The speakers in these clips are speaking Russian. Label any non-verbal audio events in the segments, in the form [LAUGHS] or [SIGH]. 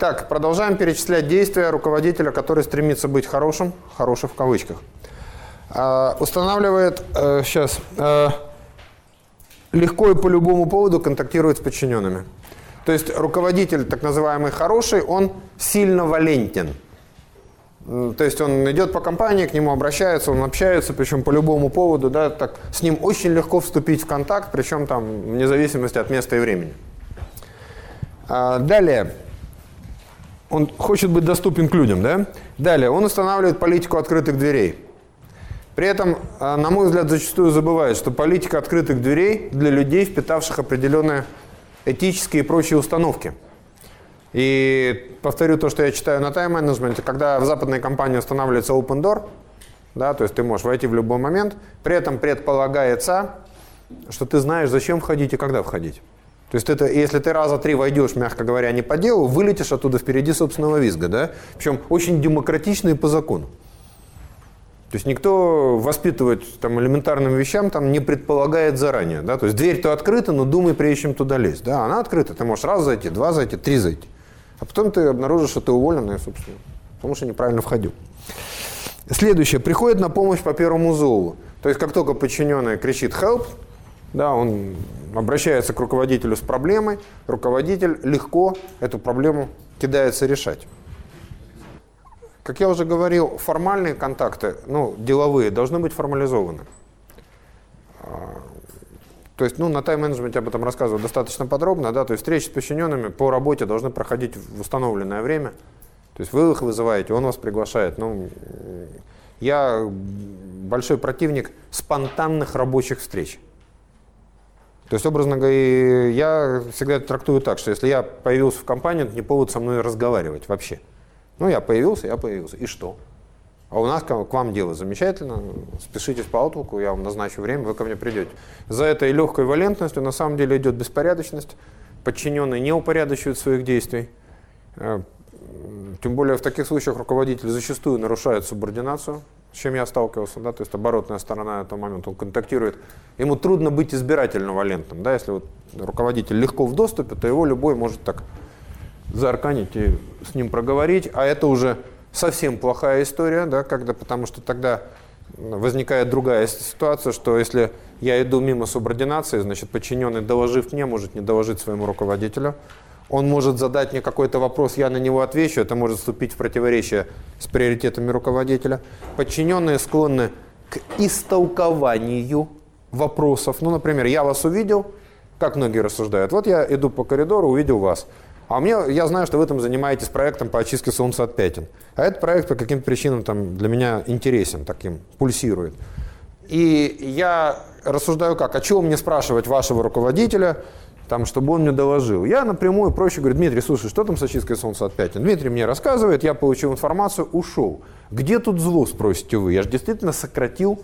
Итак, продолжаем перечислять действия руководителя, который стремится быть хорошим, хорошим в кавычках. А, устанавливает, а, сейчас, а, легко и по любому поводу контактирует с подчиненными. То есть руководитель, так называемый хороший, он сильно валентен. То есть он идет по компании, к нему обращается, он общается, причем по любому поводу, да, так с ним очень легко вступить в контакт, причем там вне зависимости от места и времени. А, далее он хочет быть доступен к людям, да? Далее, он устанавливает политику открытых дверей. При этом, а, на мой взгляд, зачастую забывает, что политика открытых дверей для людей, впитавших определенные этические и прочие установки. И повторю то, что я читаю на тайм-менеджменте, когда в западной компании устанавливается open door, да, то есть ты можешь войти в любой момент, при этом предполагается, что ты знаешь, зачем входить и когда входить. То есть это, если ты раза три войдешь, мягко говоря, не по делу, вылетишь оттуда впереди собственного визга, да? Причем очень демократично и по закону. То есть никто воспитывать там элементарным вещам там не предполагает заранее, да? То есть дверь-то открыта, но думай, прежде чем туда лезть, да? Она открыта, ты можешь раз зайти, два зайти, три зайти. А потом ты обнаружишь, что ты уволен, и, собственно, потому что неправильно входил. Следующее. Приходит на помощь по первому зову. То есть как только подчиненный кричит «help», да, он обращается к руководителю с проблемой, руководитель легко эту проблему кидается решать. Как я уже говорил, формальные контакты, ну, деловые, должны быть формализованы. А, то есть, ну, на тайм-менеджменте об этом рассказываю достаточно подробно, да, то есть встречи с подчиненными по работе должны проходить в установленное время. То есть вы их вызываете, он вас приглашает. Ну, я большой противник спонтанных рабочих встреч. То есть, образно говоря, я всегда это трактую так, что если я появился в компании, это не повод со мной разговаривать вообще. Ну, я появился, я появился. И что? А у нас к вам дело замечательно. Спешитесь по аутлуку, я вам назначу время, вы ко мне придете. За этой легкой валентностью на самом деле идет беспорядочность. Подчиненные не упорядочивают своих действий. Э, тем более в таких случаях руководитель зачастую нарушает субординацию с чем я сталкивался, да, то есть оборотная сторона этого момента, он контактирует, ему трудно быть избирательно валентным, да, если вот руководитель легко в доступе, то его любой может так заарканить и с ним проговорить, а это уже совсем плохая история, да, когда, потому что тогда возникает другая ситуация, что если я иду мимо субординации, значит, подчиненный, доложив мне, может не доложить своему руководителю, он может задать мне какой-то вопрос, я на него отвечу, это может вступить в противоречие с приоритетами руководителя. Подчиненные склонны к истолкованию вопросов. Ну, например, я вас увидел, как многие рассуждают. Вот я иду по коридору, увидел вас. А мне, я знаю, что вы там занимаетесь проектом по очистке солнца от пятен. А этот проект по каким-то причинам там для меня интересен, таким, пульсирует. И я рассуждаю как, а чего мне спрашивать вашего руководителя, там, чтобы он мне доложил. Я напрямую проще говорю, Дмитрий, слушай, что там с очисткой солнца от пятен? Дмитрий мне рассказывает, я получил информацию, ушел. Где тут зло, спросите вы? Я же действительно сократил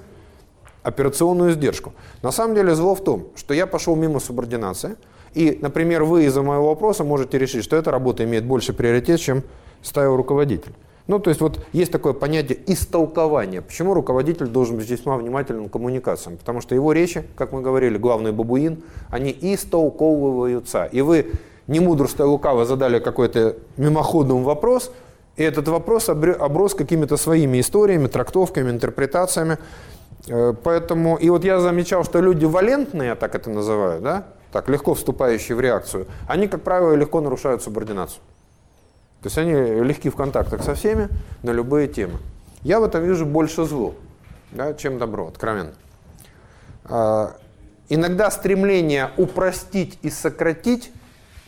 операционную издержку. На самом деле зло в том, что я пошел мимо субординации, и, например, вы из-за моего вопроса можете решить, что эта работа имеет больше приоритет, чем ставил руководитель. Ну, то есть вот есть такое понятие истолкования. Почему руководитель должен быть весьма внимательным к коммуникациям? Потому что его речи, как мы говорили, главный бабуин, они истолковываются. И вы, не мудрствуя лукаво, задали какой-то мимоходный вопрос, и этот вопрос оброс какими-то своими историями, трактовками, интерпретациями. Э, поэтому, и вот я замечал, что люди валентные, так это называют, да, так легко вступающие в реакцию, они, как правило, легко нарушают субординацию. То есть они легки в контактах со всеми на любые темы. Я в этом вижу больше зло, да, чем добро, откровенно. А, иногда стремление упростить и сократить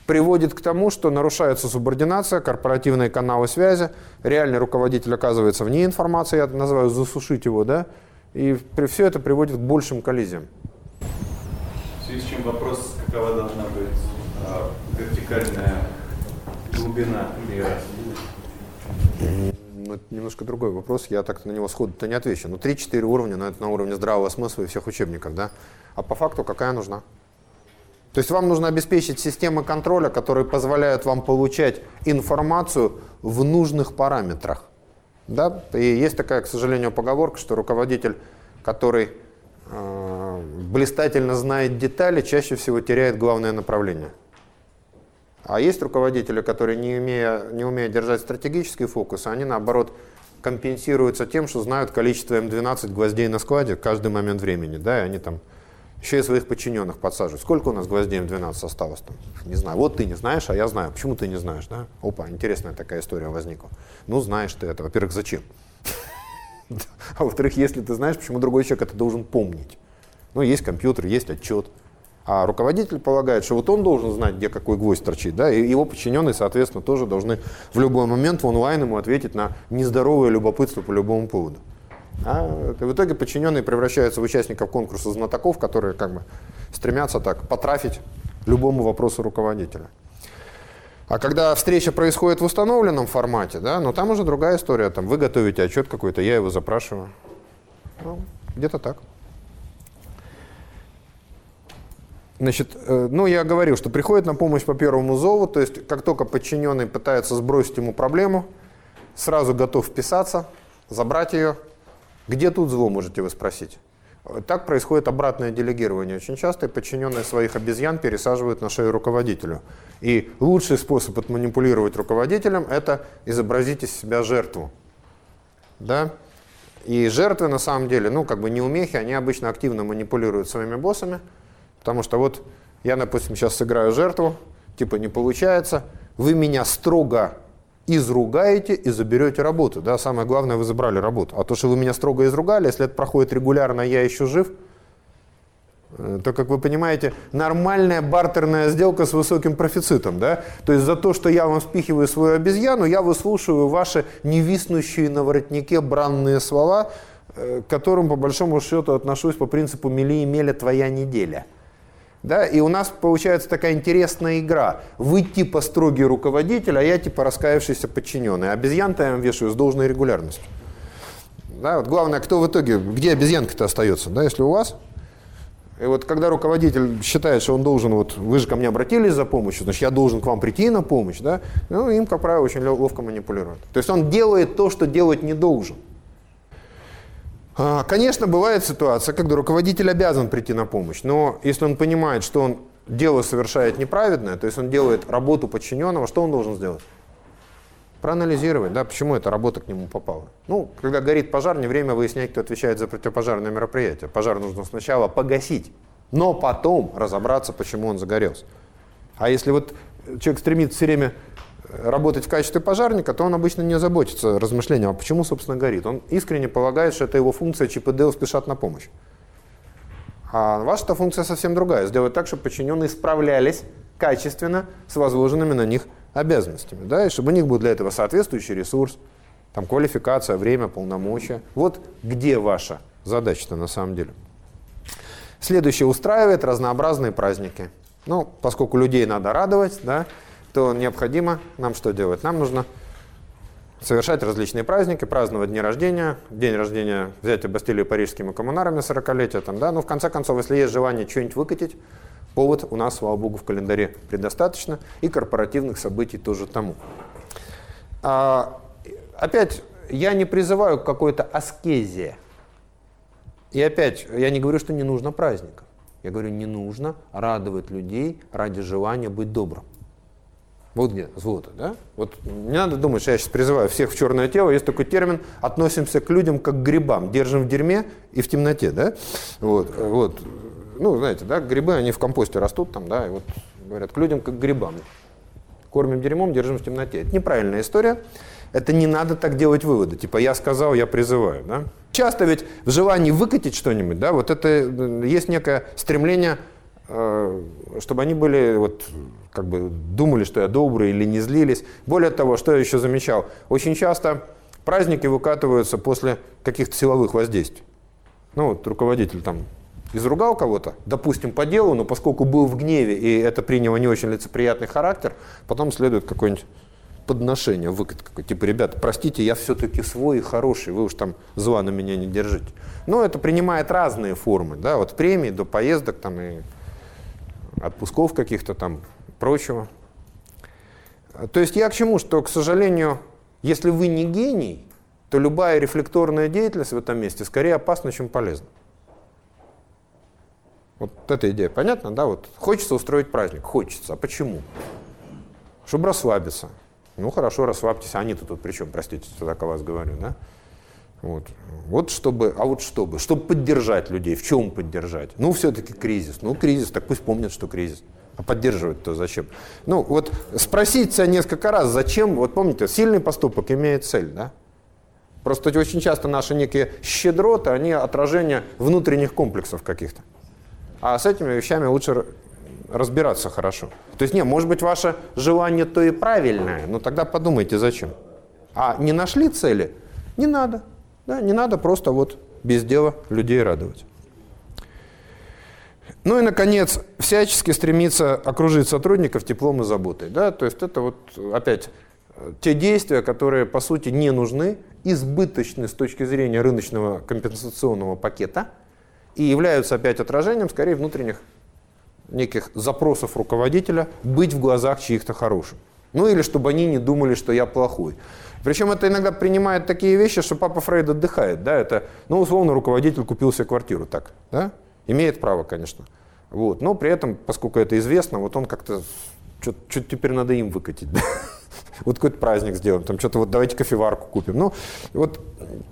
приводит к тому, что нарушается субординация, корпоративные каналы связи, реальный руководитель оказывается вне информации, я называю засушить его, да, и при все это приводит к большим коллизиям. В связи с чем вопрос, какова должна быть а, вертикальная глубина мира? Ну, это немножко другой вопрос, я так на него сходу-то не отвечу. Ну, 3-4 уровня, но это на уровне здравого смысла и всех учебников, да? А по факту какая нужна? То есть вам нужно обеспечить системы контроля, которые позволяют вам получать информацию в нужных параметрах. Да? И есть такая, к сожалению, поговорка, что руководитель, который э, блистательно знает детали, чаще всего теряет главное направление. А есть руководители, которые, не, имея, не умея держать стратегический фокус, они, наоборот, компенсируются тем, что знают количество М12 гвоздей на складе каждый момент времени, да, и они там еще и своих подчиненных подсаживают. Сколько у нас гвоздей М12 осталось там? Не знаю. Вот ты не знаешь, а я знаю. Почему ты не знаешь, да? Опа, интересная такая история возникла. Ну, знаешь ты это. Во-первых, зачем? [LAUGHS] А во-вторых, если ты знаешь, почему другой человек это должен помнить? Ну, есть компьютер, есть отчет. А руководитель полагает, что вот он должен знать, где какой гвоздь торчит, да, и его подчиненные, соответственно, тоже должны в любой момент в онлайн ему ответить на нездоровое любопытство по любому поводу. А в итоге подчиненные превращаются в участников конкурса знатоков, которые как бы стремятся так потрафить любому вопросу руководителя. А когда встреча происходит в установленном формате, да, ну там уже другая история. Там вы готовите отчет какой-то, я его запрашиваю. Ну, где-то так. Значит, э, ну я говорил, что приходит на помощь по первому зову, то есть как только подчиненный пытается сбросить ему проблему, сразу готов вписаться, забрать ее. Где тут зло, можете вы спросить? Так происходит обратное делегирование. Очень часто подчиненные своих обезьян пересаживают на шею руководителю. И лучший способ отманипулировать руководителем – это изобразить из себя жертву. Да? И жертвы на самом деле, ну как бы неумехи, они обычно активно манипулируют своими боссами – Потому что вот я, допустим, сейчас сыграю жертву, типа не получается, вы меня строго изругаете и заберете работу. Да? Самое главное, вы забрали работу. А то, что вы меня строго изругали, если это проходит регулярно, я еще жив, э, то, как вы понимаете, нормальная бартерная сделка с высоким профицитом. Да? То есть за то, что я вам спихиваю свою обезьяну, я выслушиваю ваши невиснущие на воротнике бранные слова, э, к которым, по большому счету, отношусь по принципу «мели и меля твоя неделя». Да? И у нас получается такая интересная игра. Вы типа строгий руководитель, а я типа раскаявшийся подчиненный. Обезьян-то я вешаю с должной регулярностью. Да? Вот главное, кто в итоге, где обезьянка-то остается, да, если у вас. И вот когда руководитель считает, что он должен, вот вы же ко мне обратились за помощью, значит, я должен к вам прийти на помощь, да, ну, им, как правило, очень ловко манипулируют. То есть он делает то, что делать не должен. А, конечно, бывает ситуация, когда руководитель обязан прийти на помощь, но если он понимает, что он дело совершает неправедное, то есть он делает работу подчиненного, что он должен сделать? Проанализировать, да, почему эта работа к нему попала. Ну, когда горит пожар, не время выяснять, кто отвечает за противопожарное мероприятие. Пожар нужно сначала погасить, но потом разобраться, почему он загорелся. А если вот человек стремится все время работать в качестве пожарника, то он обычно не заботится размышлением, а почему, собственно, горит. Он искренне полагает, что это его функция ЧПД спешат на помощь. А ваша функция совсем другая. Сделать так, чтобы подчиненные справлялись качественно с возложенными на них обязанностями. Да, и чтобы у них был для этого соответствующий ресурс, там, квалификация, время, полномочия. Вот где ваша задача-то на самом деле. Следующее устраивает разнообразные праздники. Ну, поскольку людей надо радовать, да, то необходимо нам что делать? Нам нужно совершать различные праздники, праздновать дни рождения, день рождения взятия Бастилии парижскими коммунарами 40-летия. Там, да? Но ну, в конце концов, если есть желание что-нибудь выкатить, повод у нас, слава богу, в календаре предостаточно, и корпоративных событий тоже тому. А, опять, я не призываю к какой-то аскезе. И опять, я не говорю, что не нужно праздников. Я говорю, не нужно радовать людей ради желания быть добрым. Вот где золото, да? Вот не надо думать, что я сейчас призываю всех в черное тело. Есть такой термин «относимся к людям как к грибам». Держим в дерьме и в темноте, да? Вот, вот. Ну, знаете, да, грибы, они в компосте растут там, да, и вот говорят, к людям как к грибам. Кормим дерьмом, держим в темноте. Это неправильная история. Это не надо так делать выводы. Типа я сказал, я призываю, да? Часто ведь в желании выкатить что-нибудь, да, вот это э, есть некое стремление Э, чтобы они были, вот, как бы думали, что я добрый или не злились. Более того, что я еще замечал, очень часто праздники выкатываются после каких-то силовых воздействий. Ну вот руководитель там изругал кого-то, допустим, по делу, но поскольку был в гневе и это приняло не очень лицеприятный характер, потом следует какое-нибудь подношение, выкат какой типа, ребята, простите, я все-таки свой и хороший, вы уж там зла на меня не держите. Но это принимает разные формы, да, от премий до поездок там и отпусков каких-то там, прочего. То есть я к чему, что, к сожалению, если вы не гений, то любая рефлекторная деятельность в этом месте скорее опасна, чем полезна. Вот эта идея понятна, да? Вот хочется устроить праздник, хочется. А почему? чтобы расслабиться. Ну хорошо, расслабьтесь, а они-то тут при чем, простите, что так о вас говорю, да? Вот. вот чтобы, а вот чтобы, чтобы поддержать людей, в чем поддержать? Ну все-таки кризис, ну кризис, так пусть помнят, что кризис. А поддерживать-то зачем? Ну вот спросить себя несколько раз, зачем, вот помните, сильный поступок имеет цель, да? Просто очень часто наши некие щедроты, они отражение внутренних комплексов каких-то. А с этими вещами лучше разбираться хорошо. То есть, не, может быть, ваше желание то и правильное, но тогда подумайте, зачем. А не нашли цели? Не надо. Да, не надо просто вот без дела людей радовать. Ну и, наконец, всячески стремиться окружить сотрудников теплом и заботой. Да? То есть это вот опять те действия, которые по сути не нужны, избыточны с точки зрения рыночного компенсационного пакета и являются опять отражением скорее внутренних неких запросов руководителя быть в глазах чьих-то хорошим. Ну или чтобы они не думали, что я плохой. Причем это иногда принимает такие вещи, что папа Фрейд отдыхает. Да? Это, ну, условно, руководитель купил себе квартиру так. Да? Имеет право, конечно. Вот. Но при этом, поскольку это известно, вот он как-то что-то теперь надо им выкатить. Да? [LAUGHS] Вот какой-то праздник сделаем, там что-то вот давайте кофеварку купим. Ну, вот,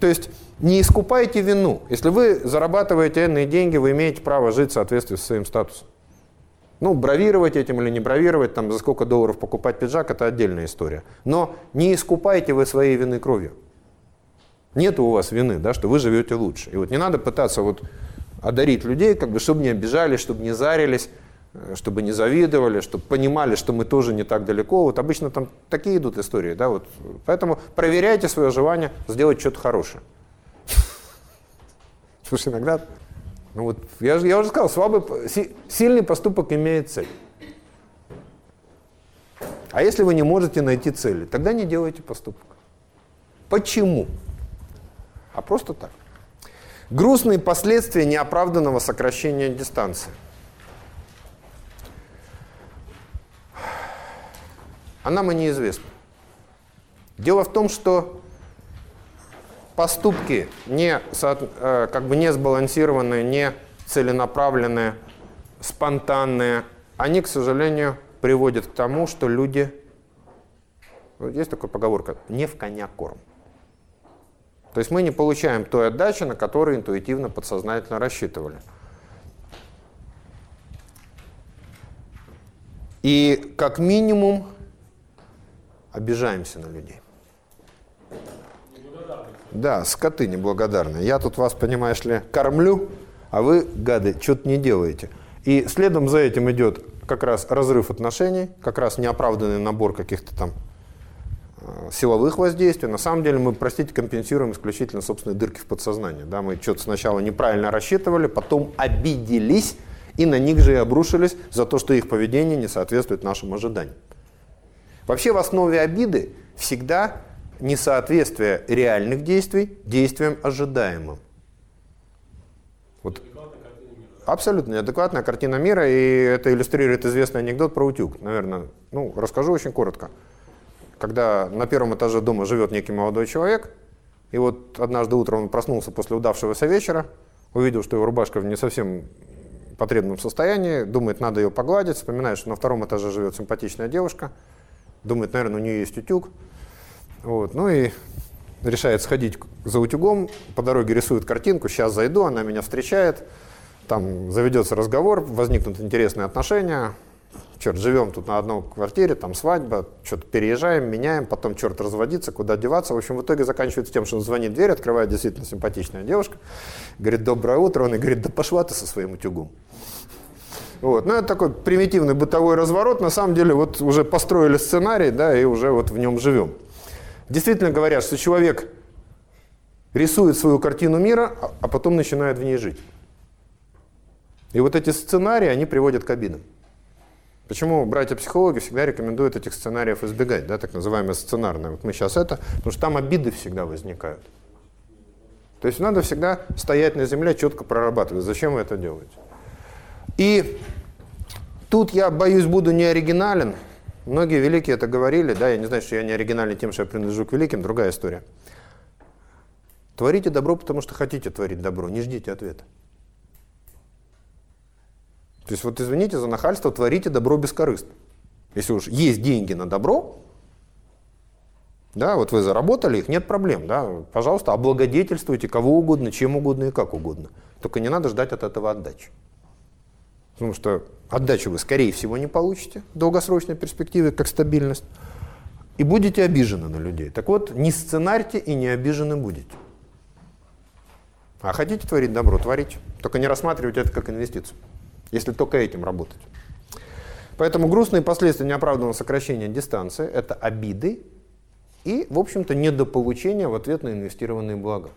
то есть не искупайте вину. Если вы зарабатываете энные деньги, вы имеете право жить в соответствии со своим статусом. Ну, бравировать этим или не бравировать, там, за сколько долларов покупать пиджак, это отдельная история. Но не искупайте вы своей вины кровью. Нет у вас вины, да, что вы живете лучше. И вот не надо пытаться вот одарить людей, как бы, чтобы не обижались, чтобы не зарились, э, чтобы не завидовали, чтобы понимали, что мы тоже не так далеко. Вот обычно там такие идут истории, да, вот. Поэтому проверяйте свое желание сделать что-то хорошее. Слушай, иногда ну вот, я, я уже сказал, слабый, сильный поступок имеет цель. А если вы не можете найти цели, тогда не делайте поступок. Почему? А просто так. Грустные последствия неоправданного сокращения дистанции. А нам и неизвестно. Дело в том, что поступки не, э, как бы не сбалансированные, не целенаправленные, спонтанные, они, к сожалению, приводят к тому, что люди, есть такая поговорка, не в коня корм. То есть мы не получаем той отдачи, на которую интуитивно, подсознательно рассчитывали. И как минимум обижаемся на людей. Да, скоты неблагодарные. Я тут вас, понимаешь ли, кормлю, а вы, гады, что-то не делаете. И следом за этим идет как раз разрыв отношений, как раз неоправданный набор каких-то там силовых воздействий. На самом деле мы, простите, компенсируем исключительно собственные дырки в подсознании. Да, мы что-то сначала неправильно рассчитывали, потом обиделись и на них же и обрушились за то, что их поведение не соответствует нашим ожиданиям. Вообще в основе обиды всегда несоответствие реальных действий действиям ожидаемым. Вот. Абсолютно неадекватная картина мира, и это иллюстрирует известный анекдот про утюг. Наверное, ну, расскажу очень коротко. Когда на первом этаже дома живет некий молодой человек, и вот однажды утром он проснулся после удавшегося вечера, увидел, что его рубашка в не совсем потребном состоянии, думает, надо ее погладить, вспоминает, что на втором этаже живет симпатичная девушка, думает, наверное, у нее есть утюг, вот, ну и решает сходить за утюгом, по дороге рисует картинку, сейчас зайду, она меня встречает, там заведется разговор, возникнут интересные отношения, черт, живем тут на одной квартире, там свадьба, что-то переезжаем, меняем, потом черт разводиться, куда деваться. В общем, в итоге заканчивается тем, что он звонит дверь, открывает действительно симпатичная девушка, говорит, доброе утро, он и говорит, да пошла ты со своим утюгом. Вот. Ну, это такой примитивный бытовой разворот. На самом деле, вот уже построили сценарий, да, и уже вот в нем живем действительно говорят, что человек рисует свою картину мира, а, а потом начинает в ней жить. И вот эти сценарии, они приводят к обидам. Почему братья-психологи всегда рекомендуют этих сценариев избегать, да, так называемые сценарные. Вот мы сейчас это, потому что там обиды всегда возникают. То есть надо всегда стоять на земле, четко прорабатывать, зачем вы это делаете. И тут я, боюсь, буду не оригинален, Многие великие это говорили, да, я не знаю, что я не оригинальный тем, что я принадлежу к великим, другая история. Творите добро, потому что хотите творить добро, не ждите ответа. То есть вот извините за нахальство, творите добро бескорыстно. Если уж есть деньги на добро, да, вот вы заработали их, нет проблем, да, пожалуйста, облагодетельствуйте кого угодно, чем угодно и как угодно. Только не надо ждать от этого отдачи. Потому что отдачу вы, скорее всего, не получите в долгосрочной перспективе, как стабильность, и будете обижены на людей. Так вот, не сценарьте и не обижены будете. А хотите творить добро, творите. Только не рассматривайте это как инвестицию, если только этим работать. Поэтому грустные последствия неоправданного сокращения дистанции – это обиды и, в общем-то, недополучение в ответ на инвестированные блага.